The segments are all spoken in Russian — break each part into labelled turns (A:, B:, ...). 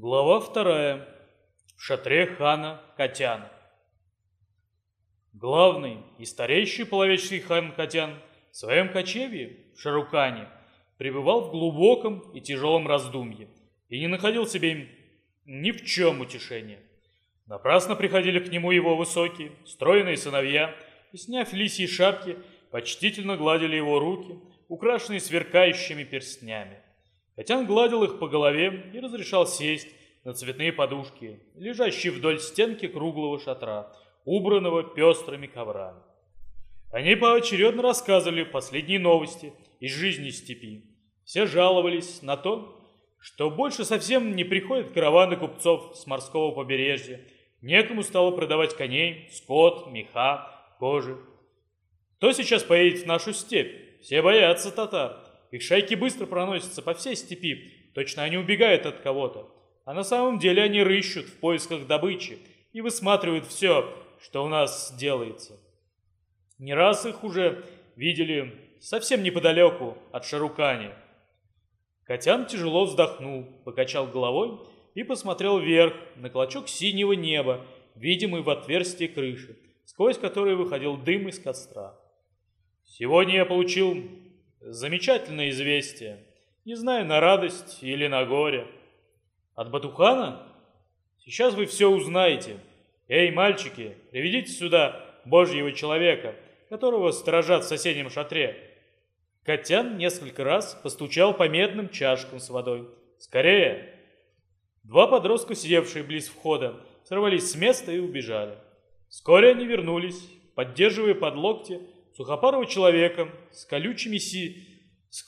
A: Глава вторая. В шатре хана Катяна. Главный и старейший половечный хан Катян в своем кочевье в Шарукане пребывал в глубоком и тяжелом раздумье и не находил себе ни в чем утешения. Напрасно приходили к нему его высокие, стройные сыновья и, сняв лисьи шапки, почтительно гладили его руки, украшенные сверкающими перстнями. Катян гладил их по голове и разрешал сесть на цветные подушки, лежащие вдоль стенки круглого шатра, убранного пестрыми коврами. Они поочередно рассказывали последние новости из жизни степи. Все жаловались на то, что больше совсем не приходят караваны купцов с морского побережья, некому стало продавать коней, скот, меха, кожи. Кто сейчас поедет в нашу степь? Все боятся татар. Их шайки быстро проносятся по всей степи, точно они убегают от кого-то. А на самом деле они рыщут в поисках добычи и высматривают все, что у нас делается. Не раз их уже видели совсем неподалеку от Шарукани. Котян тяжело вздохнул, покачал головой и посмотрел вверх на клочок синего неба, видимый в отверстии крыши, сквозь который выходил дым из костра. Сегодня я получил Замечательное известие. Не знаю, на радость или на горе. От Батухана? Сейчас вы все узнаете. Эй, мальчики, приведите сюда Божьего человека, которого сторожат в соседнем шатре. Котян несколько раз постучал по медным чашкам с водой. Скорее! Два подростка, сидевшие близ входа, сорвались с места и убежали. Вскоре они вернулись, поддерживая под локти сухопарого человека с колючими си... с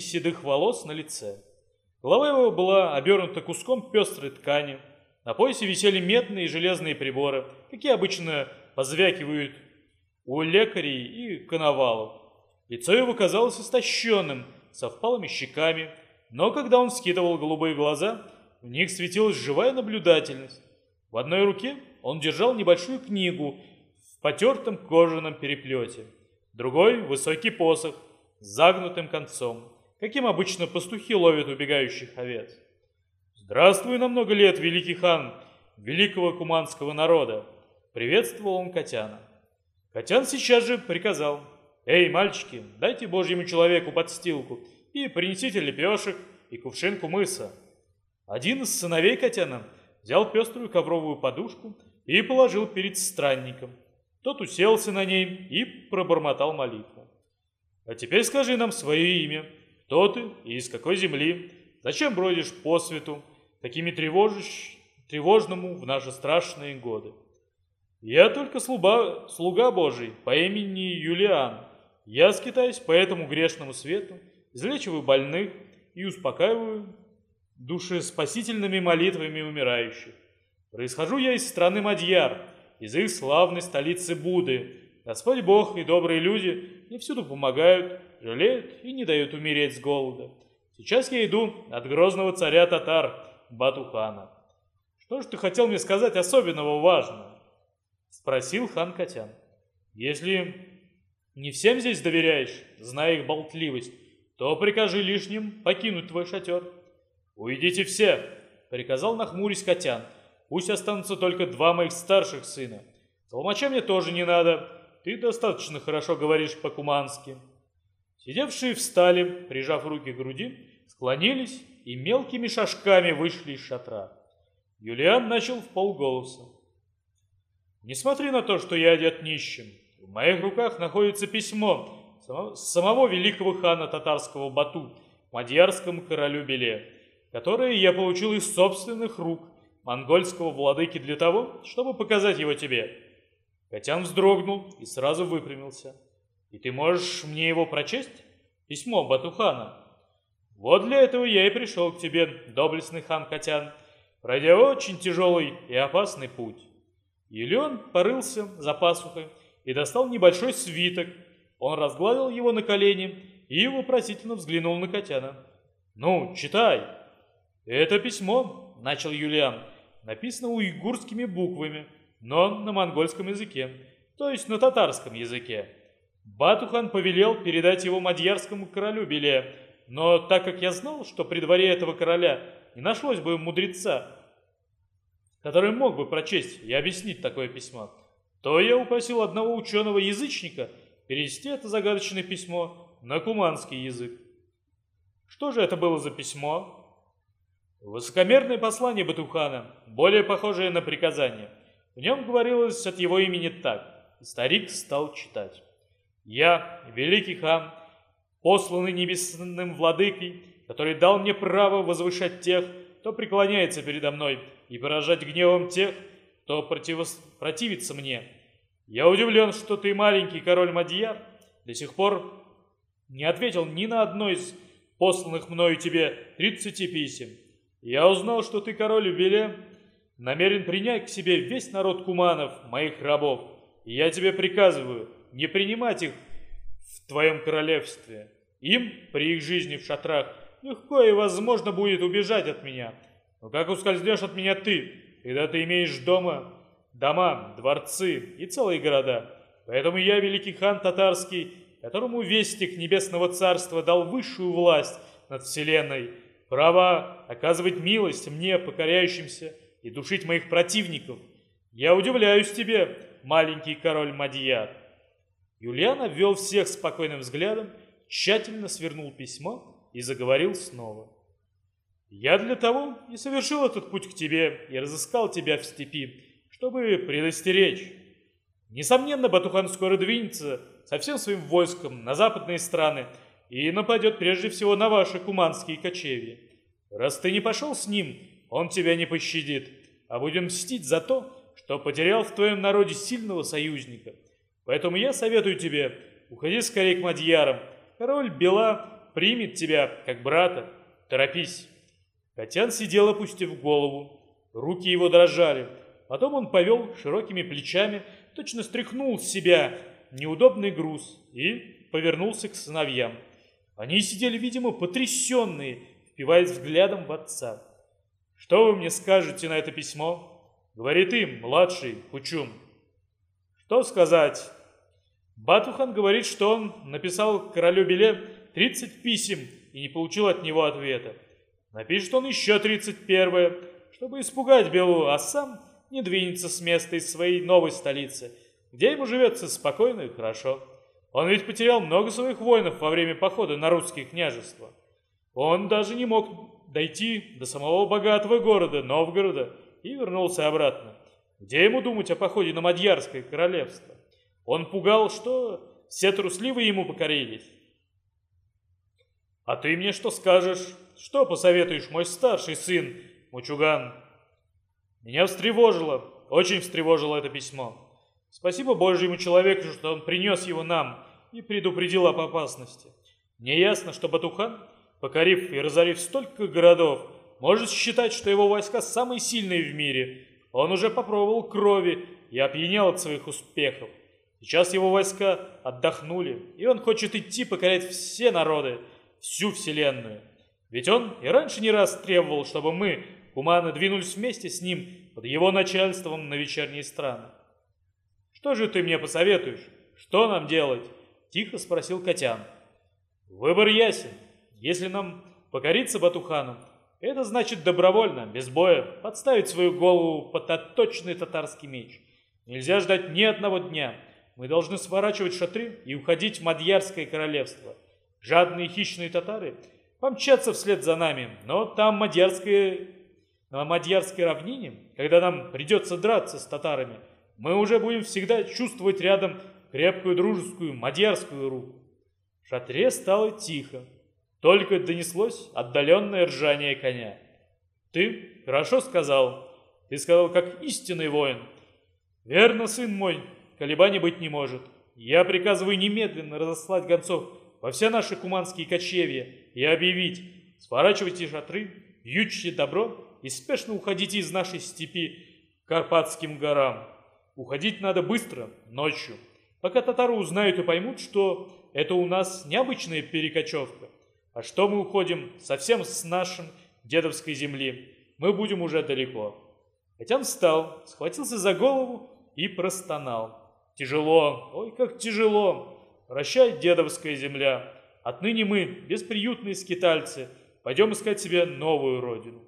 A: седых волос на лице. Голова его была обернута куском пестрой ткани. На поясе висели медные и железные приборы, какие обычно позвякивают у лекарей и коновалов. Лицо его казалось истощенным, со впалыми щеками, но когда он скидывал голубые глаза, в них светилась живая наблюдательность. В одной руке он держал небольшую книгу в потертом кожаном переплете другой – высокий посох с загнутым концом, каким обычно пастухи ловят убегающих овец. «Здравствуй на много лет, великий хан великого куманского народа!» – приветствовал он Котяна. Котян сейчас же приказал. «Эй, мальчики, дайте божьему человеку подстилку и принесите лепешек и кувшинку мыса». Один из сыновей Котяна взял пеструю ковровую подушку и положил перед странником – тот уселся на ней и пробормотал молитву. «А теперь скажи нам свое имя, кто ты и из какой земли, зачем бродишь по свету, такими тревожищ, тревожному в наши страшные годы?» «Я только слуга, слуга Божий по имени Юлиан. Я скитаюсь по этому грешному свету, излечиваю больных и успокаиваю душеспасительными молитвами умирающих. Происхожу я из страны Мадьяр, из их славной столицы Буды. Господь Бог и добрые люди мне всюду помогают, жалеют и не дают умереть с голода. Сейчас я иду от грозного царя татар Батухана. Что же ты хотел мне сказать особенного важного? Спросил хан Катян. Если не всем здесь доверяешь, зная их болтливость, то прикажи лишним покинуть твой шатер. Уйдите все, приказал нахмурясь Катян. Пусть останутся только два моих старших сына. Толмача мне тоже не надо. Ты достаточно хорошо говоришь по-кумански. Сидевшие встали, прижав руки к груди, склонились и мелкими шажками вышли из шатра. Юлиан начал в полголоса. «Не смотри на то, что я одет нищим. В моих руках находится письмо самого великого хана татарского Бату, мадьярскому королю Беле, которое я получил из собственных рук монгольского владыки для того, чтобы показать его тебе». Котян вздрогнул и сразу выпрямился. «И ты можешь мне его прочесть? Письмо Батухана». «Вот для этого я и пришел к тебе, доблестный хан Котян, пройдя очень тяжелый и опасный путь». Елеон порылся за пасухой и достал небольшой свиток. Он разгладил его на колени и вопросительно взглянул на Котяна. «Ну, читай!» «Это письмо», — начал Юлиан, написано уйгурскими буквами, но на монгольском языке, то есть на татарском языке. Батухан повелел передать его мадьярскому королю Беле, но так как я знал, что при дворе этого короля не нашлось бы мудреца, который мог бы прочесть и объяснить такое письмо, то я упросил одного ученого-язычника перевести это загадочное письмо на куманский язык. Что же это было за письмо? Высокомерное послание Батухана, более похожее на приказание. В нем говорилось от его имени так. Старик стал читать. «Я, великий хан, посланный небесным владыкой, который дал мне право возвышать тех, кто преклоняется передо мной, и поражать гневом тех, кто противос... противится мне. Я удивлен, что ты, маленький король Мадьяр, до сих пор не ответил ни на одно из посланных мною тебе тридцати писем. Я узнал, что ты, король Юбиле, намерен принять к себе весь народ куманов, моих рабов, и я тебе приказываю не принимать их в твоем королевстве. Им при их жизни в шатрах легко и возможно будет убежать от меня. Но как ускользнешь от меня ты, когда ты имеешь дома, дома, дворцы и целые города? Поэтому я, великий хан татарский, которому вестик небесного царства дал высшую власть над вселенной, право оказывать милость мне, покоряющимся, и душить моих противников. Я удивляюсь тебе, маленький король Мадьяр. Юлиан обвел всех спокойным взглядом, тщательно свернул письмо и заговорил снова. «Я для того и совершил этот путь к тебе и разыскал тебя в степи, чтобы предостеречь. Несомненно, Батухан скоро двинется со всем своим войском на западные страны и нападет прежде всего на ваши куманские кочевья. Раз ты не пошел с ним, он тебя не пощадит, а будем мстить за то, что потерял в твоем народе сильного союзника. Поэтому я советую тебе, уходи скорее к Мадьярам. Король Бела примет тебя, как брата. Торопись. Котян сидел, опустив голову. Руки его дрожали. Потом он повел широкими плечами, точно стряхнул с себя неудобный груз и повернулся к сыновьям. Они сидели, видимо, потрясенные, впиваясь взглядом в отца. «Что вы мне скажете на это письмо?» Говорит им, младший, Кучум. Что сказать? Батухан говорит, что он написал королю Беле 30 писем и не получил от него ответа. Напишет он еще 31 чтобы испугать Белу, а сам не двинется с места из своей новой столицы, где ему живется спокойно и хорошо. Он ведь потерял много своих воинов во время похода на русские княжества. Он даже не мог дойти до самого богатого города, Новгорода, и вернулся обратно. Где ему думать о походе на Мадьярское королевство? Он пугал, что все трусливые ему покорились. «А ты мне что скажешь? Что посоветуешь, мой старший сын, Мучуган?» Меня встревожило, очень встревожило это письмо. Спасибо Божьему человеку, что он принес его нам и предупредил об опасности. Мне ясно, что Батухан, покорив и разорив столько городов, может считать, что его войска самые сильные в мире. Он уже попробовал крови и опьянел от своих успехов. Сейчас его войска отдохнули, и он хочет идти покорять все народы, всю вселенную. Ведь он и раньше не раз требовал, чтобы мы, куманы, двинулись вместе с ним под его начальством на вечерние страны. «Что же ты мне посоветуешь? Что нам делать?» – тихо спросил Котян. «Выбор ясен. Если нам покориться Батухану, это значит добровольно, без боя, подставить свою голову под отточенный татарский меч. Нельзя ждать ни одного дня. Мы должны сворачивать шатры и уходить в Мадьярское королевство. Жадные хищные татары помчатся вслед за нами, но там Мадьярское... на Мадьярской равнине, когда нам придется драться с татарами, мы уже будем всегда чувствовать рядом крепкую дружескую мадьярскую руку. В шатре стало тихо. Только донеслось отдаленное ржание коня. «Ты хорошо сказал. Ты сказал, как истинный воин. Верно, сын мой, колебаний быть не может. Я приказываю немедленно разослать гонцов во все наши куманские кочевья и объявить, сворачивайте шатры, ючите добро и спешно уходите из нашей степи к Карпатским горам. Уходить надо быстро, ночью, пока татары узнают и поймут, что это у нас необычная перекочевка, а что мы уходим совсем с нашим дедовской земли, мы будем уже далеко. Хотя встал, схватился за голову и простонал. Тяжело, ой, как тяжело. Прощай, дедовская земля. Отныне мы, бесприютные скитальцы, пойдем искать себе новую родину.